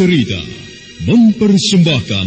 Cerita mempersembahkan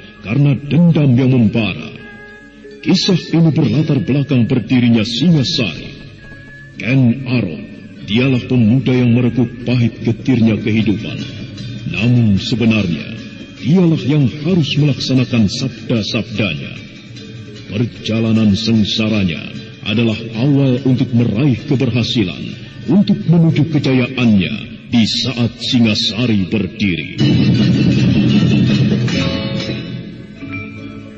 karena dendam yang membara. Kisah ini berlatar belakang berdirinya Singasari. Ken Arok, dialah pemuda yang merebut pahit getirnya kehidupan. Namun sebenarnya, dialah yang harus melaksanakan sabda-sabdanya. Perjalanan sengsaranya adalah awal untuk meraih keberhasilan, untuk menuju kejayaannya di saat Singasari berdiri.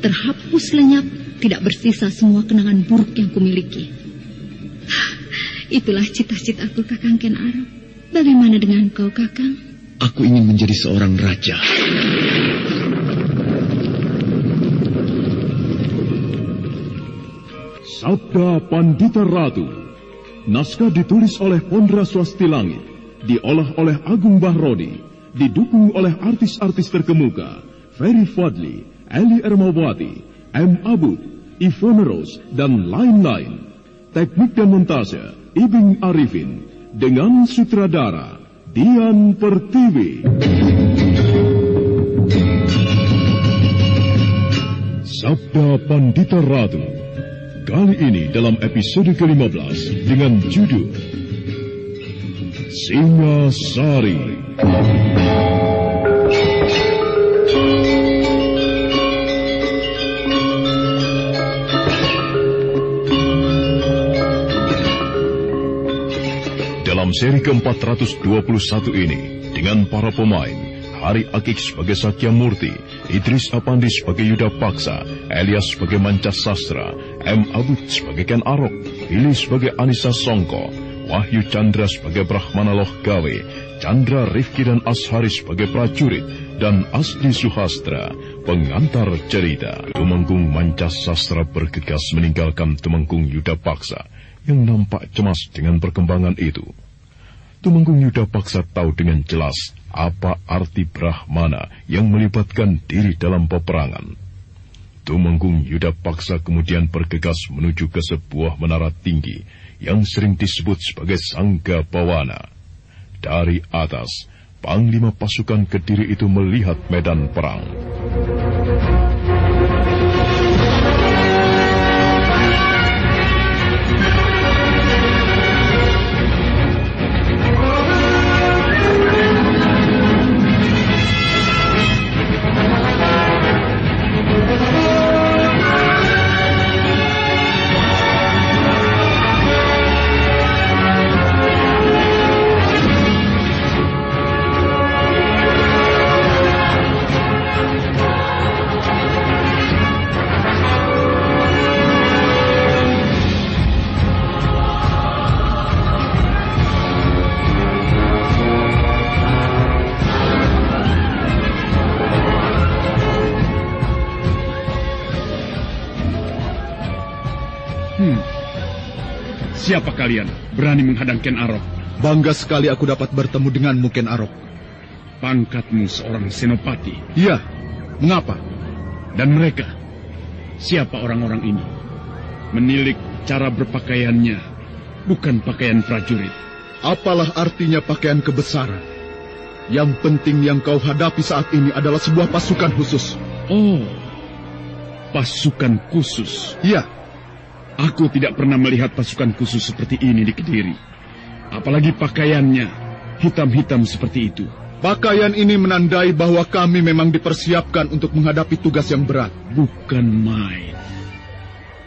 terhapus lenyap tidak bersisa semua kenangan buruk yang kumiliki. Itulah cita-citaku Kakang Ken Arok. Bagaimana dengan kau Kakang? Aku ingin menjadi seorang raja. Sabda Pandita Ratu. Naskah ditulis oleh Pondra Swasti Langit, diolah oleh Agung Bahrodi, didukung oleh artis-artis terkemuka, Ferry Fadli, Eli Ermawati, M. Abud, Ivone Rose, dan lain-lain. Teknik dan montase Ibing Arifin dengan sutradara Dian Pertiwi. Sabda Pandita Ratu. Kali ini dalam episode ke-15 dengan judul Singa Sari. Dalam seri ke-421 ini, dengan para pemain, Hari Akik sebagai Satya Murti, Idris Apandi sebagai Yuda Paksa, Elias sebagai Mancas Sastra, M. Abud sebagai Ken Arok, Billy sebagai Anissa Songko, Wahyu Chandra sebagai Brahmana Loh Gawe, Chandra Rifki dan Ashari sebagai prajurit, dan Asli Suhastra, pengantar cerita. Tumenggung Mancas Sastra bergegas meninggalkan Tumenggung Yuda Paksa, yang nampak cemas dengan perkembangan itu. Tumenggung Yuda Paksa tahu dengan jelas apa arti Brahmana yang melibatkan diri dalam peperangan. Tumenggung Yuda Paksa kemudian bergegas menuju ke sebuah menara tinggi yang sering disebut sebagai Sangga Bawana. Dari atas, Panglima pasukan Kediri itu melihat medan perang. Siapa kalian berani menghadang Ken Arok? Bangga sekali aku dapat bertemu denganmu, Ken Arok. Pangkatmu seorang senopati. Iya, mengapa? Dan mereka, siapa orang-orang ini? Menilik cara berpakaiannya, bukan pakaian prajurit. Apalah artinya pakaian kebesaran? Yang penting yang kau hadapi saat ini adalah sebuah pasukan khusus. Oh, pasukan khusus. Iya, Aku tidak pernah melihat pasukan khusus seperti ini di Kediri. Apalagi pakaiannya hitam-hitam seperti itu. pakaian ini menandai bahwa kami memang dipersiapkan untuk menghadapi tugas yang berat. Bukan main.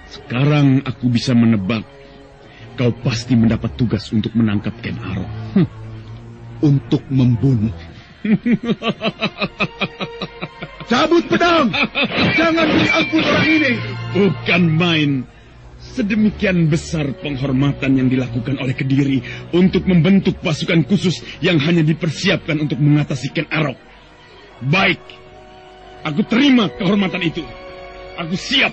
Sekarang aku bisa menebak. Kau pasti mendapat tugas untuk menangkap Ken Arok. Hm, Untuk membunuh. Cabut pedang! Jangan ampun orang ini! Bukan main. Sedemikian besar penghormatan yang dilakukan oleh Kediri untuk membentuk pasukan khusus yang hanya dipersiapkan untuk mengatasi Ken Arok. Baik, aku terima kehormatan itu. Aku siap.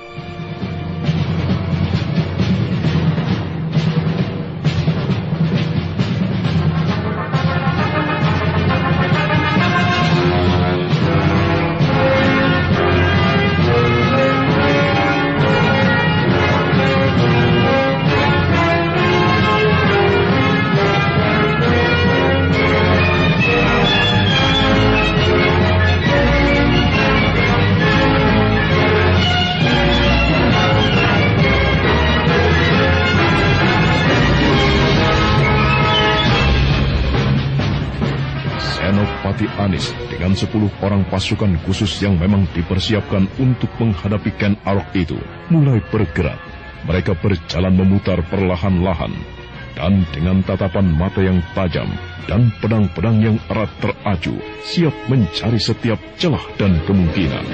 Sepuluh orang pasukan khusus yang memang dipersiapkan untuk menghadapi Ken Arok itu mulai bergerak. Mereka berjalan memutar perlahan-lahan dan dengan tatapan mata yang tajam dan pedang-pedang yang erat teraju siap mencari setiap celah dan kemungkinan.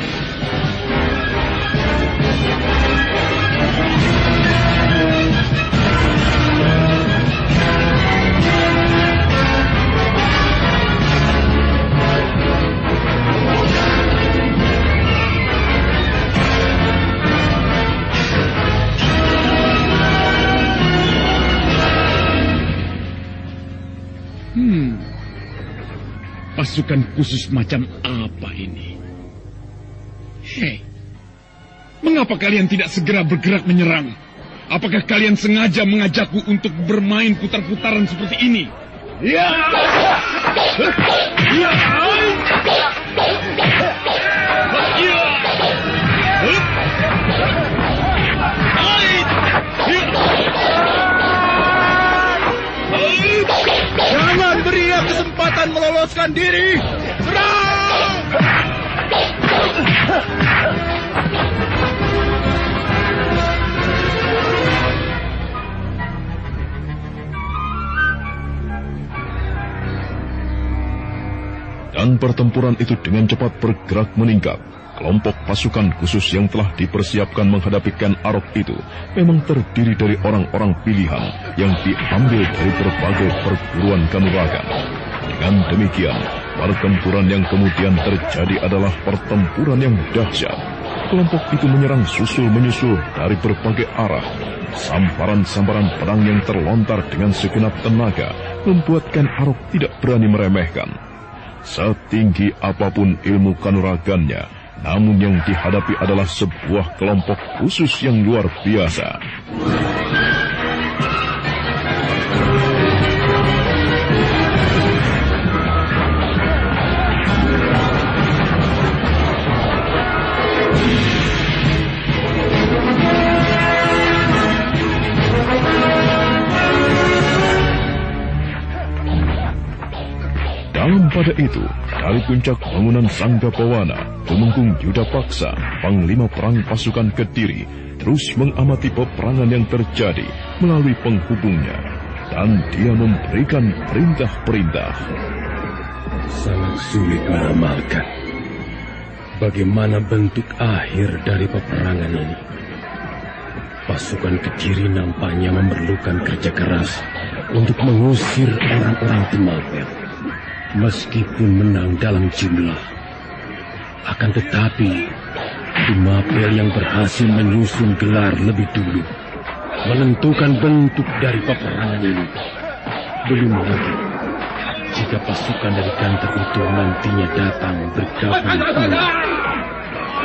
Pasukan khusus macam apa ini? Hei, mengapa kalian tidak segera bergerak menyerang? Apakah kalian sengaja mengajakku untuk bermain putar-putaran seperti ini? Ya! Ya! Kesempatan meloloskan diri! Serang! Dan pertempuran itu dengan cepat bergerak meningkat. Kelompok pasukan khusus yang telah dipersiapkan menghadapi Ken Arok itu memang terdiri dari orang-orang pilihan yang diambil dari berbagai perguruan kanuragan. Dengan demikian, pertempuran yang kemudian terjadi adalah pertempuran yang dahsyat. Kelompok itu menyerang susul-menyusul dari berbagai arah. Samparan-samparan pedang yang terlontar dengan segenap tenaga membuat Ken Arok tidak berani meremehkan. Setinggi apa pun ilmu kanuragannya, namun yang dihadapi adalah sebuah kelompok khusus yang luar biasa. Pada itu, dari puncak bangunan Sangga Pawana, Tumenggung Yuda Paksa, Panglima Perang Pasukan Kediri, terus mengamati peperangan yang terjadi melalui penghubungnya. Dan dia memberikan perintah-perintah. Sangat sulit meramalkan. Bagaimana bentuk akhir dari peperangan ini? Pasukan Kediri nampaknya memerlukan kerja keras untuk mengusir orang-orang Timapel. Meskipun menang dalam jumlah, akan tetapi Timapel yang berhasil menyusun gelar lebih dulu menentukan bentuk dari peperangan ini. Belum lagi jika pasukan dari kantor itu nantinya datang bergabung.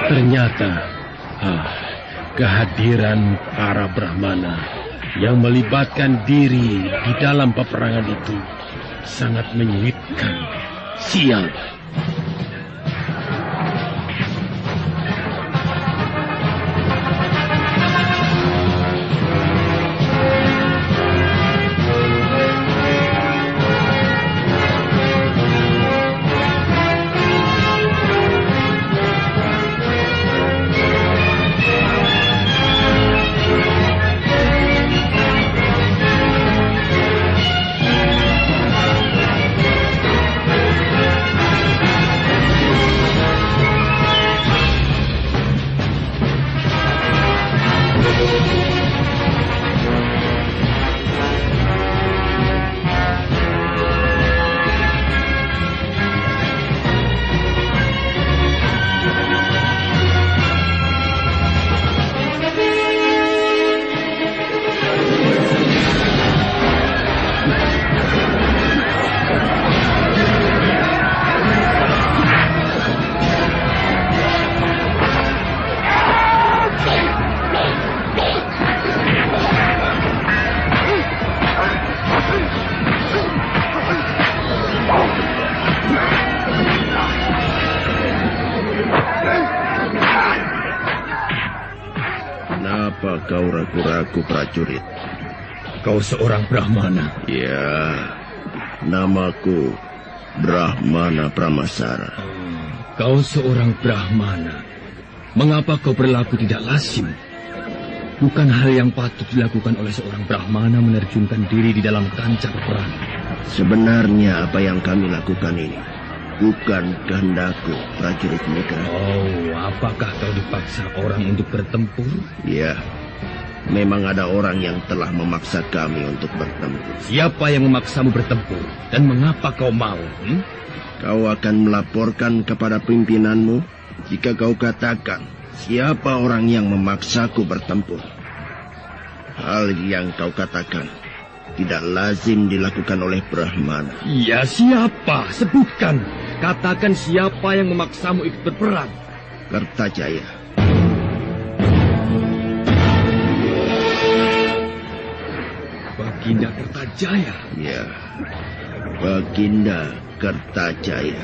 Ternyata ah, kehadiran para Brahmana yang melibatkan diri di dalam peperangan itu sangat menyulitkan. Sial. Ragu-ragu prajurit? Kau seorang Brahmana. Ya, namaku Brahmana Pramasara. Kau seorang Brahmana. Mengapa kau berlaku tidak lazim? Bukan hal yang patut dilakukan oleh seorang Brahmana menerjunkan diri di dalam kancah perang. Sebenarnya apa yang kami lakukan ini bukan kehendakku, prajurit muda. Oh, apakah kau dipaksa orang untuk bertempur? Ya, memang ada orang yang telah memaksa kami untuk bertempur. Siapa yang memaksamu bertempur? Dan mengapa kau mau? Hmm? Kau akan melaporkan kepada pimpinanmu jika kau katakan siapa orang yang memaksaku bertempur. Hal yang kau katakan tidak lazim dilakukan oleh Brahmana. Ya siapa? Sebutkan. Katakan siapa yang memaksamu ikut berperang. Kertajaya. Baginda Kertajaya. Ya, Baginda Kertajaya.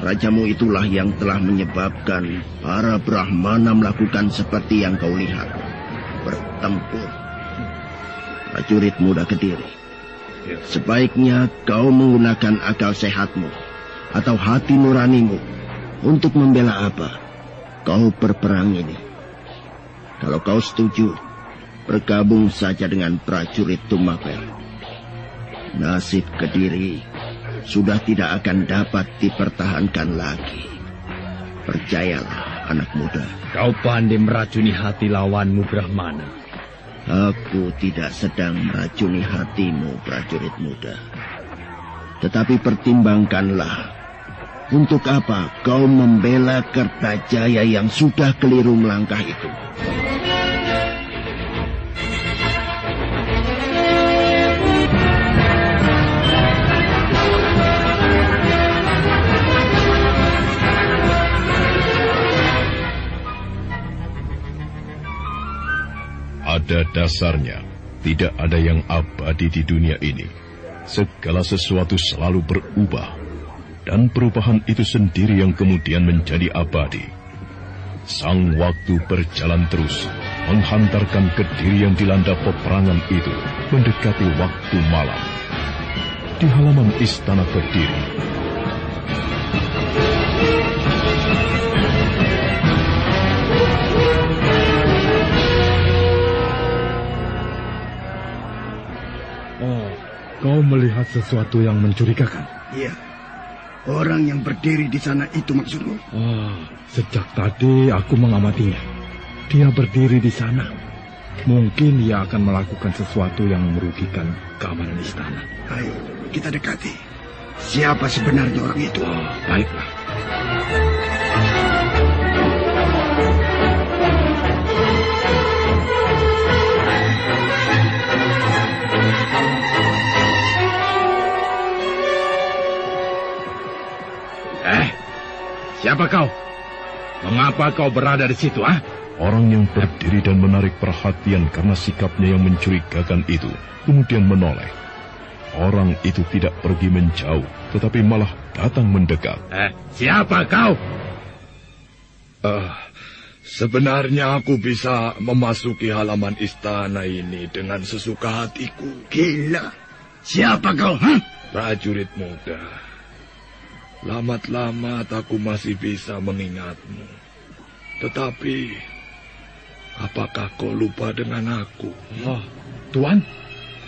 Rajamu itulah yang telah menyebabkan para Brahmana melakukan seperti yang kau lihat. Bertempur. Prajurit muda kediri. Sebaiknya kau menggunakan akal sehatmu atau hati nuranimu untuk membela apa kau berperang ini. Kalau kau setuju, bergabung saja dengan prajurit Tumapel. Nasib Kediri sudah tidak akan dapat dipertahankan lagi. Percayalah, anak muda. Kau pandai meracuni hati lawanmu, Brahmana. Aku tidak sedang meracuni hatimu, prajurit muda. Tetapi pertimbangkanlah, untuk apa kau membela Kertajaya yang sudah keliru melangkah itu? Pada dasarnya, tidak ada yang abadi di dunia ini. Segala sesuatu selalu berubah, dan perubahan itu sendiri yang kemudian menjadi abadi. Sang waktu berjalan terus, menghantarkan kediri yang dilanda peperangan itu mendekati waktu malam. Di halaman istana Kediri, kau melihat sesuatu yang mencurigakan? Iya. Orang yang berdiri di sana itu maksudmu? Oh, sejak tadi aku mengamatinya. Dia berdiri di sana. Mungkin ia akan melakukan sesuatu yang merugikan keamanan istana. Ayo, kita dekati. Siapa sebenarnya orang itu? Oh, baiklah. Siapa kau? Mengapa kau berada di situ, ah? Orang yang berdiri dan menarik perhatian karena sikapnya yang mencurigakan itu kemudian menoleh. Orang itu tidak pergi menjauh, tetapi malah datang mendekat. Eh, siapa kau? Uh, sebenarnya aku bisa memasuki halaman istana ini dengan sesuka hatiku. Gila. Siapa kau, huh? Prajurit muda. Lamat-lamat aku masih bisa mengingatmu. Tetapi, apakah kau lupa dengan aku? Oh, Tuan,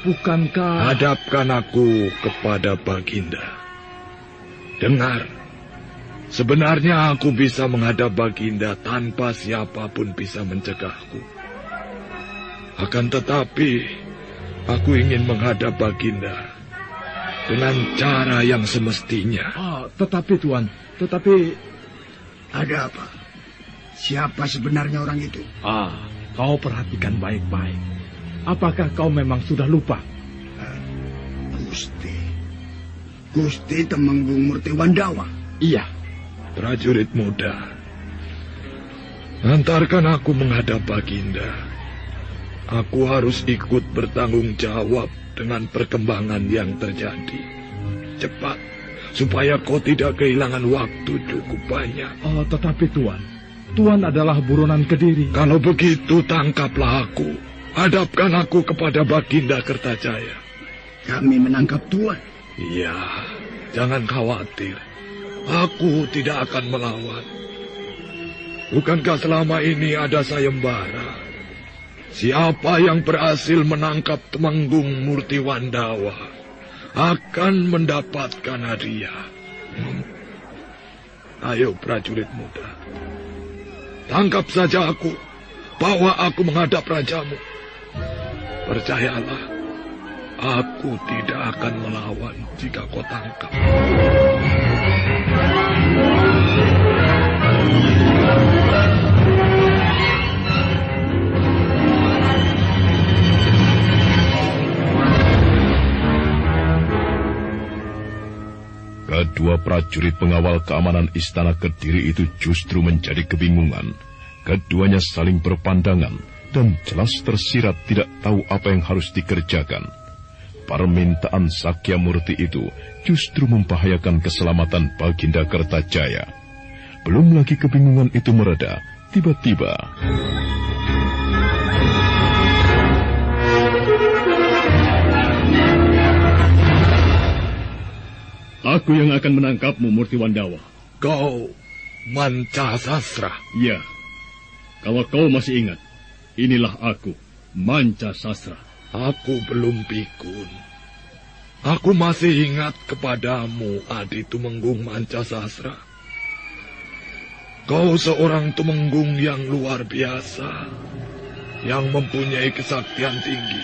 bukankah... Hadapkan aku kepada Baginda. Dengar, sebenarnya aku bisa menghadap Baginda tanpa siapa pun bisa mencegahku. Akan tetapi, aku ingin menghadap Baginda dengan cara yang semestinya. Ah, tetapi Tuan, tetapi... Ada apa? Siapa sebenarnya orang itu? Ah, kau perhatikan baik-baik. Apakah kau memang sudah lupa? Uh, Gusti. Gusti Temenggung Murti Wandawa. Iya. Prajurit muda. Antarkan aku menghadap Baginda. Aku harus ikut bertanggung jawab dengan perkembangan yang terjadi. Cepat, supaya kau tidak kehilangan waktu cukup banyak. Oh, tetapi Tuan, Tuan adalah buronan Kediri. Kalau begitu, tangkaplah aku. Hadapkan aku kepada Baginda Kertajaya. Kami menangkap Tuan. Iya, jangan khawatir. Aku tidak akan melawan. Bukankah selama ini ada sayembara? Siapa yang berhasil menangkap Temenggung Murti Wandawa akan mendapatkan hadiah. Hmm. Ayo prajurit muda. Tangkap saja aku. Bawa aku menghadap rajamu. Percayalah, aku tidak akan melawan jika kau tangkap. Kedua prajurit pengawal keamanan istana Kediri itu justru menjadi kebingungan. Keduanya saling berpandangan dan jelas tersirat tidak tahu apa yang harus dikerjakan. Permintaan Sakya Murti itu justru membahayakan keselamatan Baginda Kertajaya. Belum lagi kebingungan itu mereda, tiba-tiba... Aku yang akan menangkapmu, Murti Wandawa. Kau manca sasra? Ya. Kalau kau masih ingat, inilah aku, manca sasra. Aku belum pikun. Aku masih ingat kepadamu, Adi Tumenggung Manca Sasra. Kau seorang Tumenggung yang luar biasa, yang mempunyai kesaktian tinggi.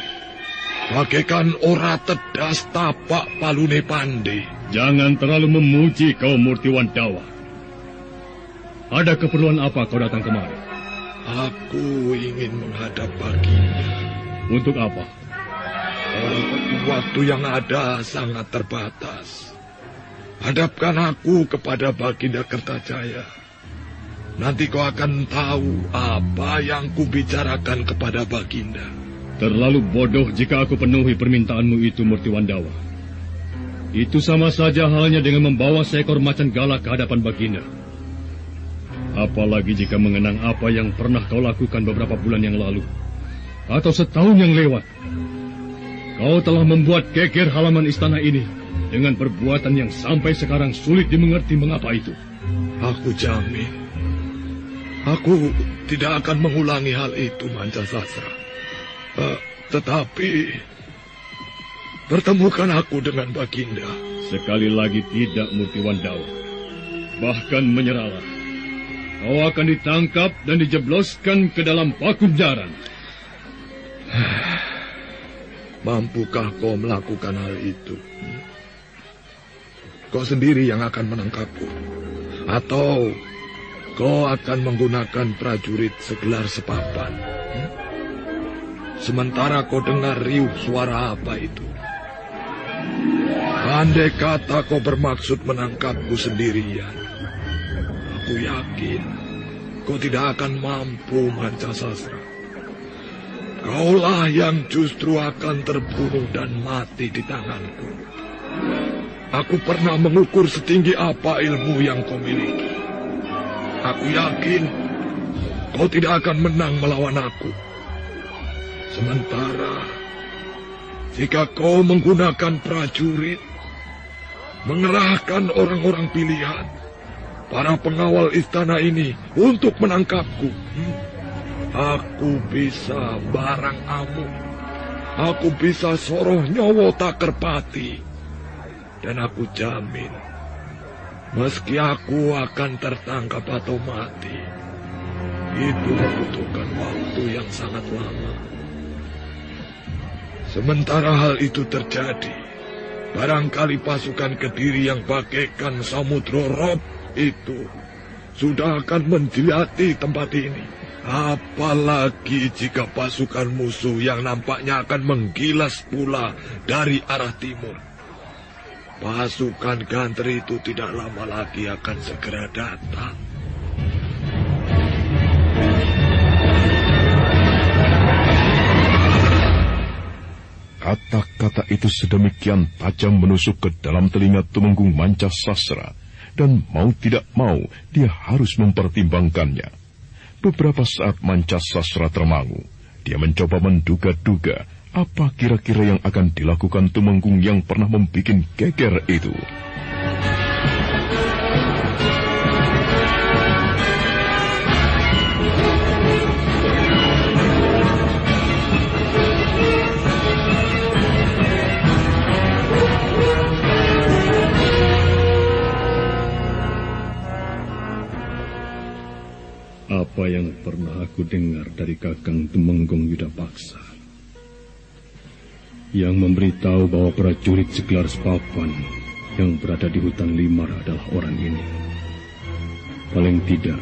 Bagaikan ora tedas tapak palune pande. Jangan terlalu memuji kau Murti Wandawa. Ada keperluan apa kau datang kemari? Aku ingin menghadap Baginda. Untuk apa? Waktu yang ada sangat terbatas. Hadapkan aku kepada Baginda Kertajaya. Nanti kau akan tahu apa yang kubicarakan kepada Baginda. Terlalu bodoh jika aku penuhi permintaanmu itu, Murti Wandawa. Itu sama saja halnya dengan membawa seekor macan galak ke hadapan Baginda. Apalagi jika mengenang apa yang pernah kau lakukan beberapa bulan yang lalu. Atau setahun yang lewat. Kau telah membuat geger halaman istana ini dengan perbuatan yang sampai sekarang sulit dimengerti mengapa itu. Aku jamin. Aku tidak akan mengulangi hal itu, Manca Sasra. Uh, tetapi, pertemukan aku dengan Baginda. Sekali lagi tidak, Murti Wandawa. Bahkan menyerahlah. Kau akan ditangkap dan dijebloskan ke dalam pakunjaran. Mampukah kau melakukan hal itu? Kau sendiri yang akan menangkapku. Atau kau akan menggunakan prajurit segelar sepapan. Hmm? Sementara kau dengar riuh suara apa itu? Andai kata kau bermaksud menangkapku sendirian, Aku yakin kau tidak akan mampu manca sastra. Kaulah yang justru akan terbunuh dan mati di tanganku. Aku pernah mengukur setinggi apa ilmu yang kau miliki. Aku yakin kau tidak akan menang melawan aku. Sementara jika kau menggunakan prajurit, mengerahkan orang-orang pilihan, para pengawal istana ini untuk menangkapku, hmm, Aku bisa barang amuk. Aku bisa soroh nyowo tak kerpati. Dan aku jamin, meski aku akan tertangkap atau mati, itu membutuhkan waktu yang sangat lama. Sementara hal itu terjadi, barangkali pasukan Kediri yang bagaikan samudro rob itu sudah akan menjilati tempat ini. Apalagi jika pasukan musuh yang nampaknya akan menggilas pula dari arah timur. Pasukan gantri itu tidak lama lagi akan segera datang. Kata-kata itu sedemikian tajam menusuk ke dalam telinga Tumenggung Manca Sasra, dan mau tidak mau dia harus mempertimbangkannya. Beberapa saat manca sastra termangu. Dia mencoba menduga-duga apa kira-kira yang akan dilakukan Tumenggung yang pernah membuat geger itu. Apa yang pernah aku dengar dari Kakang Tumenggong Yuda Paksa yang memberitahu bahwa prajurit segelar sepapan yang berada di hutan Limar adalah orang ini. Paling tidak,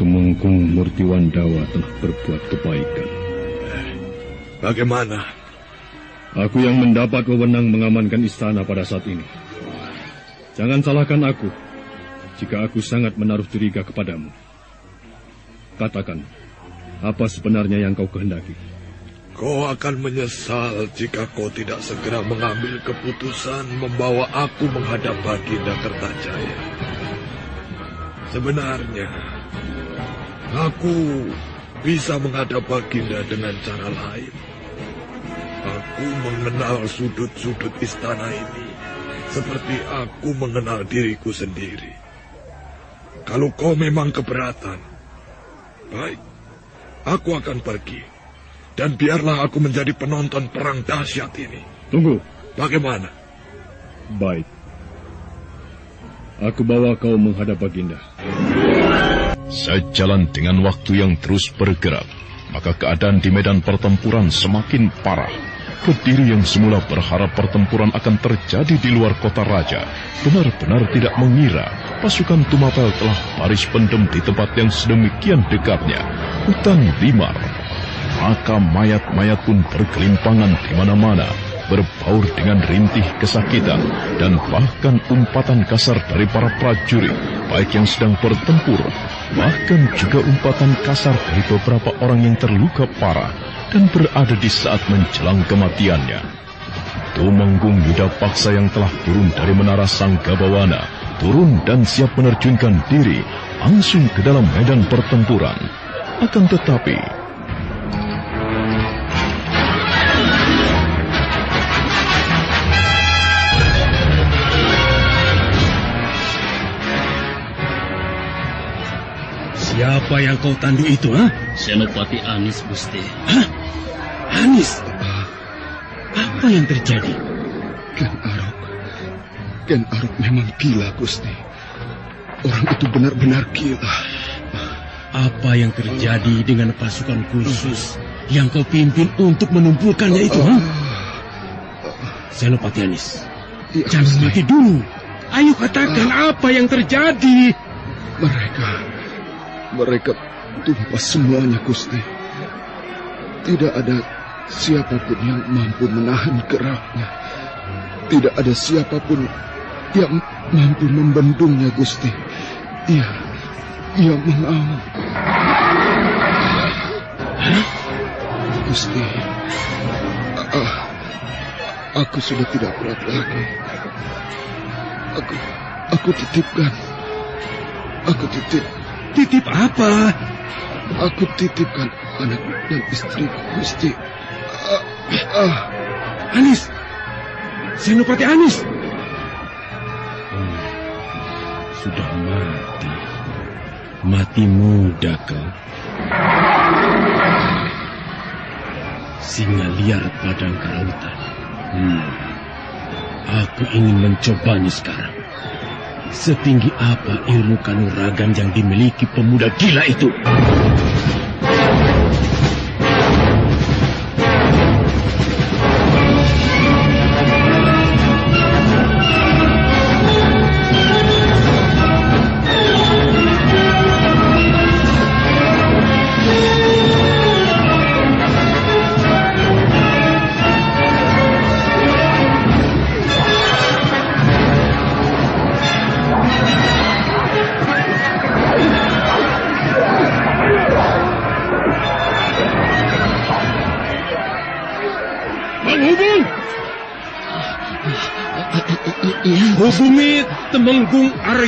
Tumenggung Murti Wandawa telah berbuat kebaikan. Bagaimana? Aku yang mendapat wewenang mengamankan istana pada saat ini. Jangan salahkan aku jika aku sangat menaruh curiga kepadamu. Katakan, apa sebenarnya yang kau kehendaki? Kau akan menyesal jika kau tidak segera mengambil keputusan membawa aku menghadap Baginda Kertajaya. Sebenarnya, aku bisa menghadap Baginda dengan cara lain. Aku mengenal sudut-sudut istana ini seperti aku mengenal diriku sendiri. Kalau kau memang keberatan, Baik, aku akan pergi. Dan biarlah aku menjadi penonton perang dahsyat ini. Tunggu. Bagaimana? Baik. Aku bawa kau menghadap Baginda. Sejalan dengan waktu yang terus bergerak, maka keadaan di medan pertempuran semakin parah. Kediri yang semula berharap pertempuran akan terjadi di luar kota raja, benar-benar tidak mengira pasukan Tumapel telah baris pendem di tempat yang sedemikian dekatnya, hutan Limar. Maka mayat-mayat pun bergelimpangan di mana-mana, berbaur dengan rintih kesakitan, dan bahkan umpatan kasar dari para prajurit, baik yang sedang bertempur, bahkan juga umpatan kasar dari beberapa orang yang terluka parah, dan berada di saat menjelang kematiannya. Tumenggung Yuda Paksa yang telah turun dari menara Sang Gabawana, turun dan siap menerjunkan diri langsung ke dalam medan pertempuran. Akan tetapi, Siapa yang kau tandu itu, ha? Senopati Anis, Gusti. Hah? Anis, apa yang terjadi? Ken Arok, Ken Arok memang gila, Gusti. Orang itu benar-benar gila. Apa yang terjadi dengan pasukan khusus yang kau pimpin untuk menumpulkannya itu? Ha? Senopati Anis, Ya, jangan mati dulu. Ayo katakan apa yang terjadi. Mereka, mereka tumpas semuanya, Gusti. Tidak ada siapa pun yang mampu menahan geraknya. Tidak ada siapa pun yang mampu membendungnya, Gusti. Iya, Dia mengamuk. Gusti, ah, aku sudah tidak kuat lagi. Aku, aku titipkan. Aku titip. Titip apa? Aku titipkan anak dan istri Gusti. Ah, ah. Anis. Senopati Anis. Hmm, sudah mati. Mati muda kau. Singa liar padang karautan. Hmm. Aku ingin mencobanya sekarang. Setinggi apa ilmu kanuragan yang dimiliki pemuda gila itu?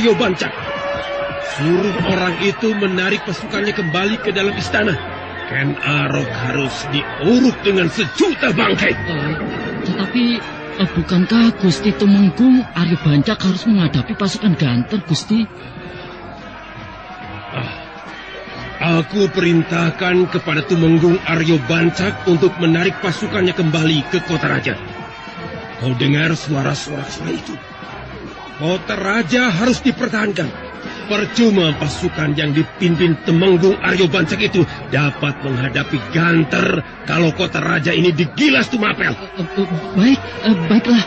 Aryo Bancak. Suruh orang itu menarik pasukannya kembali ke dalam istana. Ken Arok harus diuruk dengan sejuta bangkai. Uh, tetapi uh, bukankah Gusti Temenggung Aryo Bancak harus menghadapi pasukan Ganter, Gusti? Ah, aku perintahkan kepada Tumenggung Aryo Bancak untuk menarik pasukannya kembali ke kota raja. Kau dengar suara-suara itu? Kota Raja harus dipertahankan. Percuma pasukan yang dipimpin Temenggung Aryo Bancak itu dapat menghadapi Ganter kalau kota Raja ini digilas Tumapel. Uh, uh, baik, baiklah.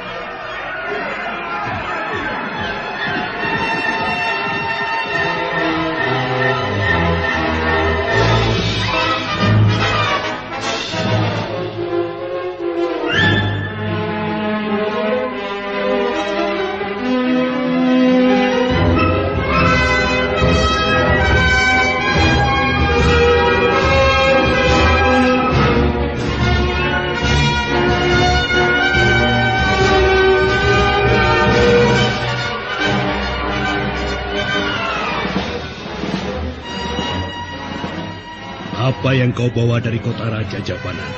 Apa yang kau bawa dari kota Raja Jabanan?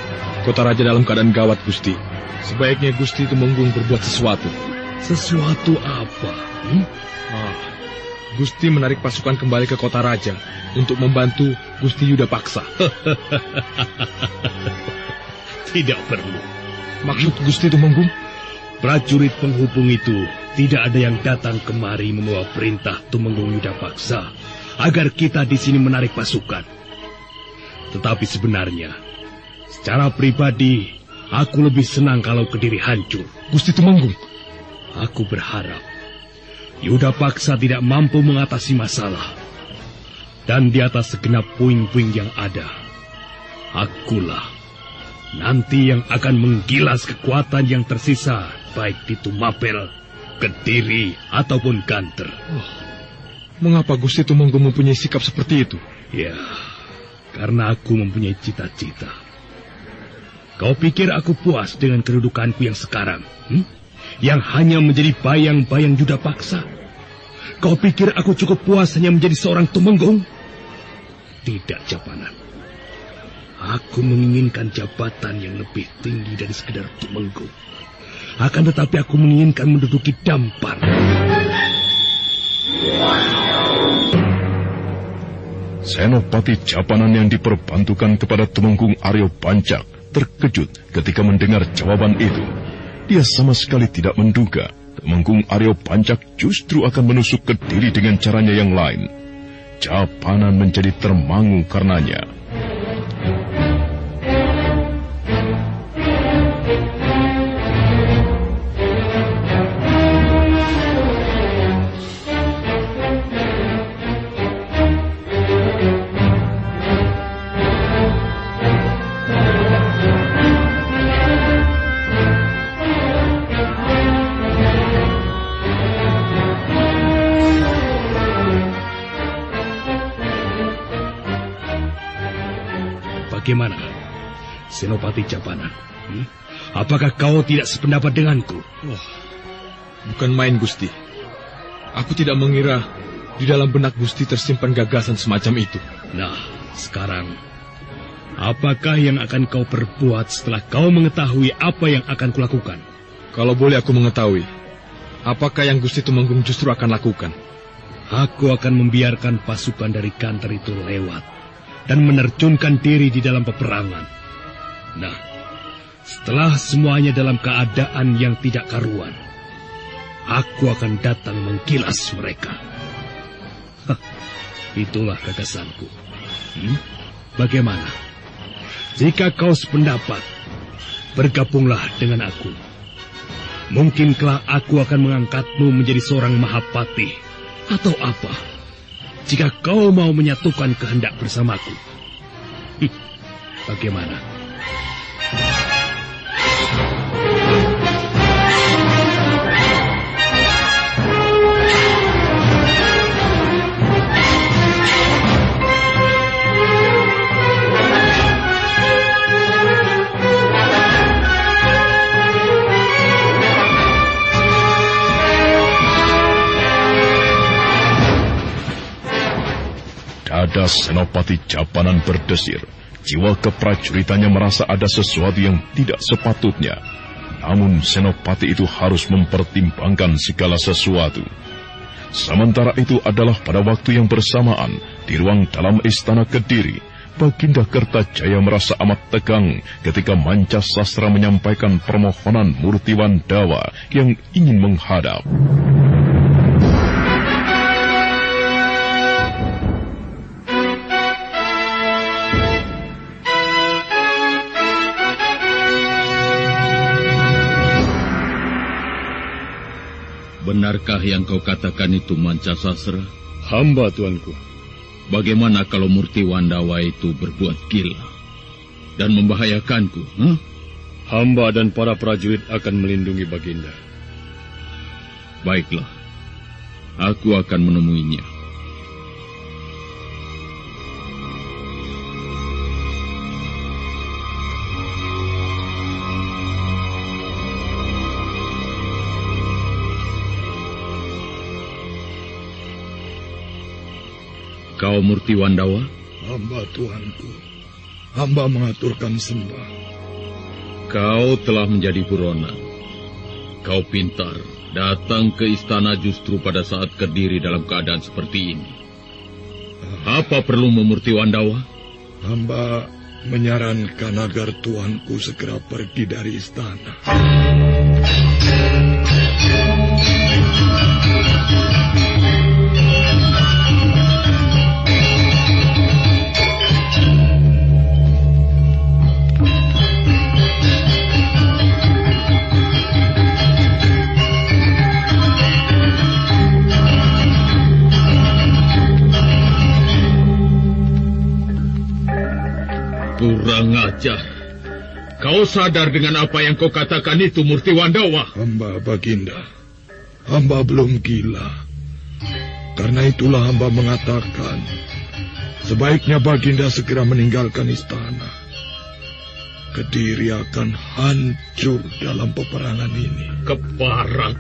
Kota Raja dalam keadaan gawat, Gusti. Sebaiknya Gusti Tumenggung berbuat sesuatu. Sesuatu apa? Hmm? Ah, Gusti menarik pasukan kembali ke kota Raja untuk membantu Gusti Yuda Paksa. Tidak perlu. Maksud Gusti Tumenggung? Prajurit penghubung itu tidak ada yang datang kemari membawa perintah Tumenggung Yuda Paksa agar kita di sini menarik pasukan. Tetapi sebenarnya, secara pribadi, aku lebih senang kalau Kediri hancur. Gusti Tumenggung. Aku berharap Yuda Paksa tidak mampu mengatasi masalah. Dan di atas segenap puing-puing yang ada, akulah nanti yang akan menggilas kekuatan yang tersisa baik di Tumapel, Kediri, ataupun Ganter. Oh, mengapa Gusti Tumenggung mempunyai sikap seperti itu? Ya, karena aku mempunyai cita-cita. Kau pikir aku puas dengan kedudukanku yang sekarang? Hmm? Yang hanya menjadi bayang-bayang Yuda Paksa? Kau pikir aku cukup puas hanya menjadi seorang tumenggung? Tidak, Japanan. Aku menginginkan jabatan yang lebih tinggi dari sekedar tumenggung. Akan tetapi aku menginginkan menduduki dampar. Senopati Japanan yang diperbantukan kepada Temenggung Aryo Pancak terkejut ketika mendengar jawaban itu. Dia sama sekali tidak menduga Temenggung Aryo Pancak justru akan menusuk ke diri dengan caranya yang lain. Japanan menjadi termangu karenanya. Bagaimana? Senopati Japana, hmm? apakah kau tidak sependapat denganku? Oh, bukan main Gusti. Aku tidak mengira di dalam benak Gusti tersimpan gagasan semacam itu. Nah, sekarang apakah yang akan kau perbuat setelah kau mengetahui apa yang akan kulakukan? Kalau boleh aku mengetahui, apakah yang Gusti Tumenggung justru akan lakukan? Aku akan membiarkan pasukan dari kantor itu lewat dan menerjunkan diri di dalam peperangan. Nah, setelah semuanya dalam keadaan yang tidak karuan, aku akan datang mengkilas mereka. Hah, itulah gagasanku. Hmm? Bagaimana? Jika kau sependapat, bergabunglah dengan aku. Mungkin kelak aku akan mengangkatmu menjadi seorang mahapati atau apa? Jika kau mau menyatukan kehendak bersamaku. Bagaimana? Dada Senopati Japanan berdesir. Jiwa keprajuritannya merasa ada sesuatu yang tidak sepatutnya. Namun Senopati itu harus mempertimbangkan segala sesuatu. Sementara itu adalah pada waktu yang bersamaan di ruang dalam istana Kediri. Baginda Kertajaya merasa amat tegang ketika Manca Sastra menyampaikan permohonan Murtiwan Dawa yang ingin menghadap. Benarkah yang kau katakan itu manca sasra? Hamba, tuanku. Bagaimana kalau Murti Wandawa itu berbuat gila dan membahayakanku? Huh? Hamba dan para prajurit akan melindungi Baginda. Baiklah, aku akan menemuinya. Kau Murti Wandawa? Hamba Tuanku. Hamba mengaturkan sembah. Kau telah menjadi buronan. Kau pintar. Datang ke istana justru pada saat Kediri dalam keadaan seperti ini. Apa perlu memurti Wandawa? Hamba menyarankan agar tuanku segera pergi dari istana. Kurang ajar. Kau sadar dengan apa yang kau katakan itu, Murti Wandawa? Hamba Baginda, hamba belum gila. Karena itulah hamba mengatakan, sebaiknya Baginda segera meninggalkan istana. Kediri akan hancur dalam peperangan ini. Keparat,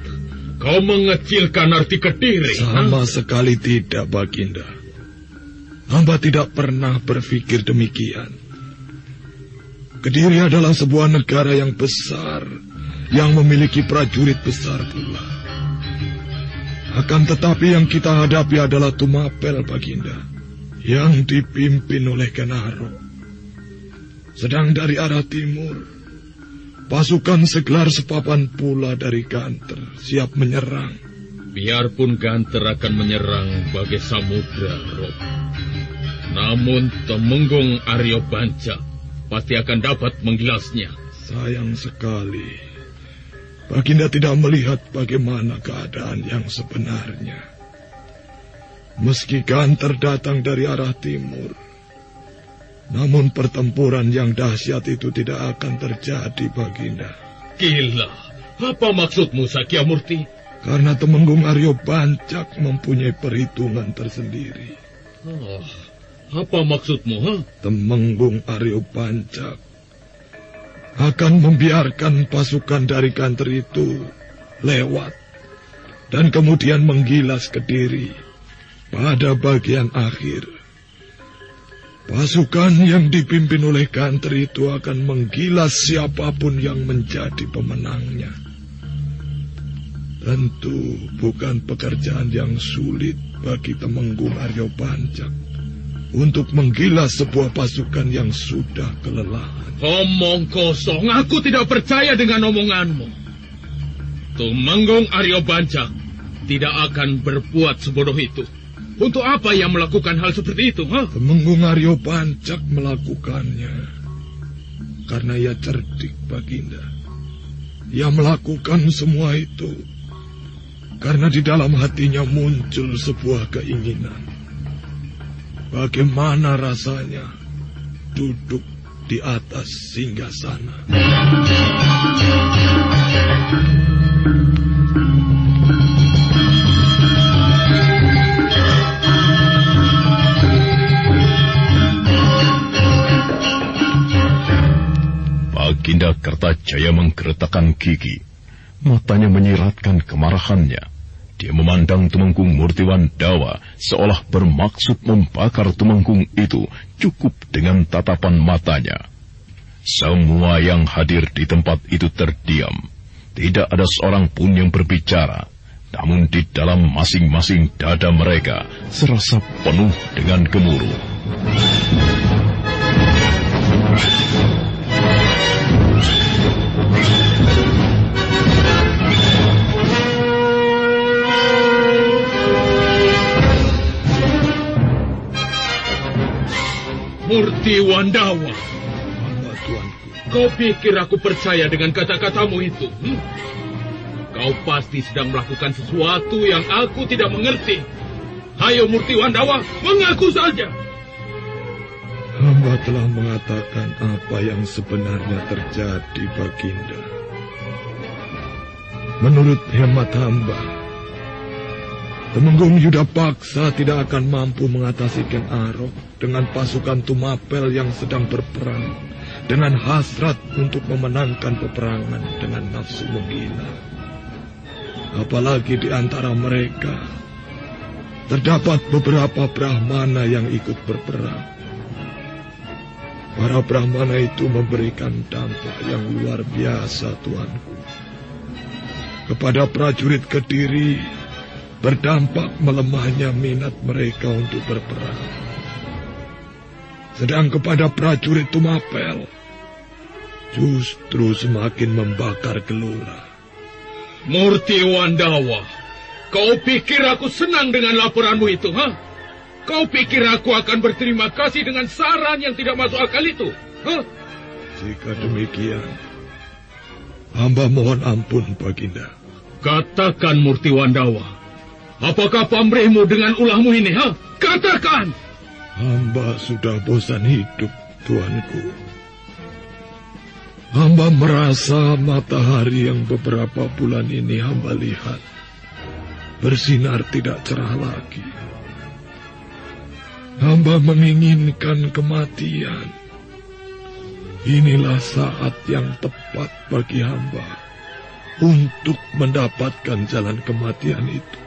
kau mengecilkan arti Kediri. Sama ha? sekali tidak, Baginda. Hamba tidak pernah berpikir demikian. Kediri adalah sebuah negara yang besar, yang memiliki prajurit besar pula. Akan tetapi yang kita hadapi adalah Tumapel, Baginda, yang dipimpin oleh Kenaro. Sedang dari arah timur, pasukan segelar sepapan pula dari Ganter siap menyerang. Biarpun Ganter akan menyerang bagai samudra, Rob. Namun Temenggung Aryo Banca pasti akan dapat menggilasnya. Sayang sekali. Baginda tidak melihat bagaimana keadaan yang sebenarnya. Meski Ganter datang dari arah timur, namun pertempuran yang dahsyat itu tidak akan terjadi, Baginda. Gila, apa maksudmu, Sakyamurti? Karena Temenggung Aryo Bancak mempunyai perhitungan tersendiri. Oh, Apa maksudmu, ha? Temenggung Aryo Pancak akan membiarkan pasukan dari kantor itu lewat dan kemudian menggilas ke diri pada bagian akhir. Pasukan yang dipimpin oleh kantor itu akan menggilas siapa pun yang menjadi pemenangnya. Tentu bukan pekerjaan yang sulit bagi Temenggung Aryo Pancak untuk menggilas sebuah pasukan yang sudah kelelahan. Omong kosong, aku tidak percaya dengan omonganmu. Tumenggung Aryo Bancak tidak akan berbuat sebodoh itu. Untuk apa ia melakukan hal seperti itu? Huh? Temenggung Aryo Bancak melakukannya karena ia cerdik, Baginda. Ia melakukan semua itu karena di dalam hatinya muncul sebuah keinginan. Bagaimana rasanya duduk di atas singgah sana? Baginda Kertajaya menggeretakan gigi. Matanya menyiratkan kemarahannya. Dia memandang Tumenggung Murtiwan Dawa seolah bermaksud membakar Tumenggung itu cukup dengan tatapan matanya. Semua yang hadir di tempat itu terdiam. Tidak ada seorang pun yang berbicara. Namun di dalam masing-masing dada mereka serasa penuh dengan gemuruh. Murti Wandawa. Kau pikir aku percaya dengan kata-katamu itu? Hmm? Kau pasti sedang melakukan sesuatu yang aku tidak mengerti. Hayo Murti Wandawa, mengaku saja. Hamba telah mengatakan apa yang sebenarnya terjadi, Baginda. Menurut hemat hamba, Temenggung Yuda Paksa tidak akan mampu mengatasi Ken Arok dengan pasukan Tumapel yang sedang berperang dengan hasrat untuk memenangkan peperangan dengan nafsu menggila. Apalagi di antara mereka terdapat beberapa Brahmana yang ikut berperang. Para Brahmana itu memberikan dampak yang luar biasa, Tuanku. Kepada prajurit Kediri, berdampak melemahnya minat mereka untuk berperang. Sedang kepada prajurit Tumapel, justru semakin membakar gelora. Murti Wandawa, kau pikir aku senang dengan laporanmu itu, ha? Kau pikir aku akan berterima kasih dengan saran yang tidak masuk akal itu, ha? Jika demikian, hamba mohon ampun, Baginda. Katakan Murti Wandawa, apakah pamrihmu dengan ulahmu ini, ha? Katakan! Hamba sudah bosan hidup, Tuanku. Hamba merasa matahari yang beberapa bulan ini hamba lihat bersinar tidak cerah lagi. Hamba menginginkan kematian. Inilah saat yang tepat bagi hamba untuk mendapatkan jalan kematian itu.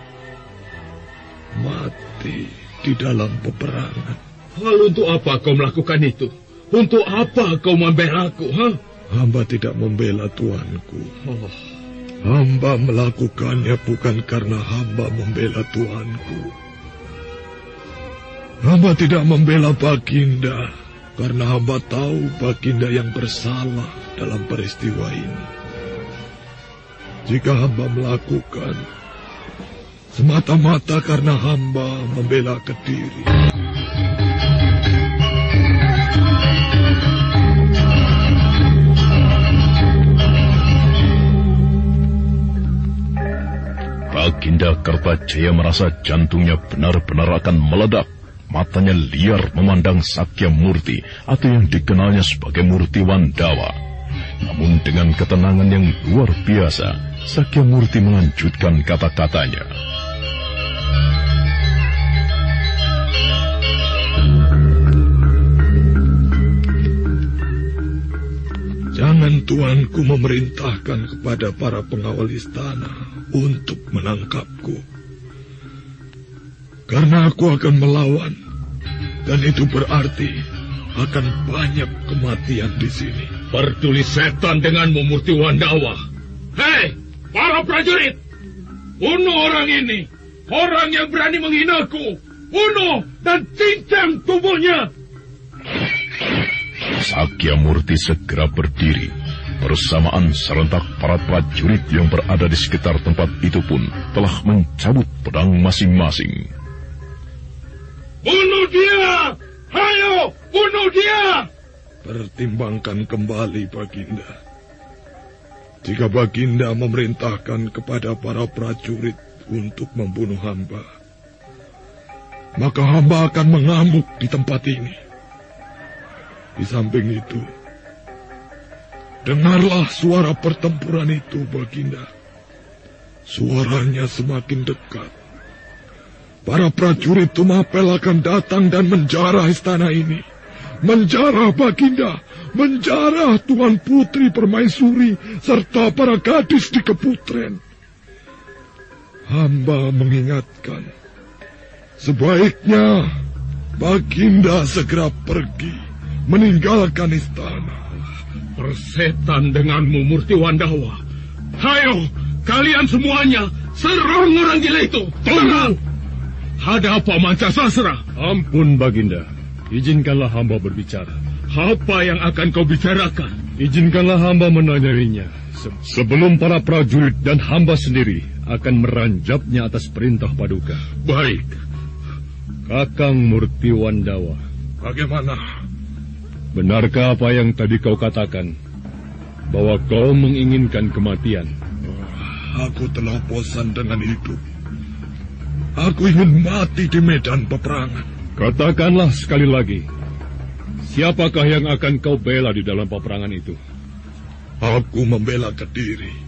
Mati di dalam peperangan. Lalu untuk apa kau melakukan itu? Untuk apa kau membela aku, ha? Hamba tidak membela Tuanku. Oh. Hamba melakukannya bukan karena hamba membela Tuanku. Hamba tidak membela Baginda karena hamba tahu Baginda yang bersalah dalam peristiwa ini. Jika hamba melakukan semata-mata karena hamba membela Kediri. Baginda Kertajaya merasa jantungnya benar-benar akan meledak. Matanya liar memandang Sakya Murti atau yang dikenalnya sebagai Murti Wandawa. Namun dengan ketenangan yang luar biasa, Sakya Murti melanjutkan kata-katanya. Tuanku memerintahkan kepada para pengawal istana untuk menangkapku. Karena aku akan melawan, dan itu berarti akan banyak kematian di sini. Peduli setan dengan Murti Wandawa. Hei, para prajurit! Bunuh orang ini! Orang yang berani menghinaku! Bunuh dan cincang tubuhnya! Sakya Murti segera berdiri. Bersamaan serentak para prajurit yang berada di sekitar tempat itu pun telah mencabut pedang masing-masing. Bunuh dia! Ayo, bunuh dia! Pertimbangkan kembali, Baginda. Jika Baginda memerintahkan kepada para prajurit untuk membunuh hamba, maka hamba akan mengamuk di tempat ini. Di samping itu, dengarlah suara pertempuran itu, Baginda. Suaranya semakin dekat. Para prajurit Tumapel akan datang dan menjarah istana ini. Menjarah Baginda, menjarah Tuan Putri Permaisuri, serta para gadis di Keputren. Hamba mengingatkan, sebaiknya Baginda segera pergi, meninggalkan istana. Persetan denganmu, Murti Wandawa. Hayo, kalian semuanya, serang orang gila itu. Tunggu! Ada apa manca sasra? Ampun, Baginda. Izinkanlah hamba berbicara. Apa yang akan kau bicarakan? Izinkanlah hamba menanyainya. Se sebelum para prajurit dan hamba sendiri akan meranjapnya atas perintah paduka. Baik. Kakang Murti Wandawa. Bagaimana? Benarkah apa yang tadi kau katakan? Bahwa kau menginginkan kematian? Aku telah bosan dengan hidup. Aku ingin mati di medan peperangan. Katakanlah sekali lagi, siapakah yang akan kau bela di dalam peperangan itu? Aku membela Kediri.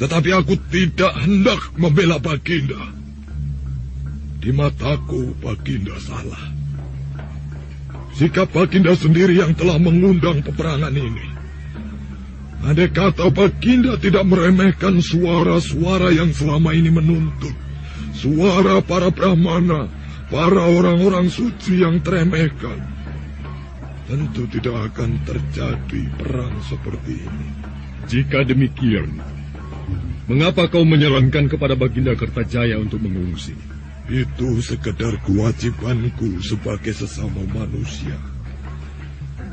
Tetapi aku tidak hendak membela Baginda. Di mataku, Baginda salah. Sikap Baginda sendiri yang telah mengundang peperangan ini. Andai kata Baginda tidak meremehkan suara-suara yang selama ini menuntut. Suara para Brahmana, para orang-orang suci yang teremehkan. Tentu tidak akan terjadi perang seperti ini. Jika demikian, mengapa kau menyarankan kepada Baginda Kertajaya untuk mengungsi? Itu sekedar kewajibanku sebagai sesama manusia.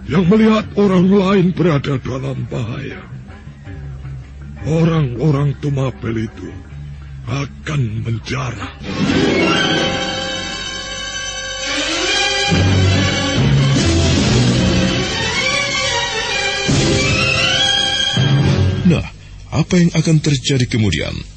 Yang melihat orang lain berada dalam bahaya. Orang-orang Tumapel itu akan menjarah. Nah, apa yang akan terjadi kemudian?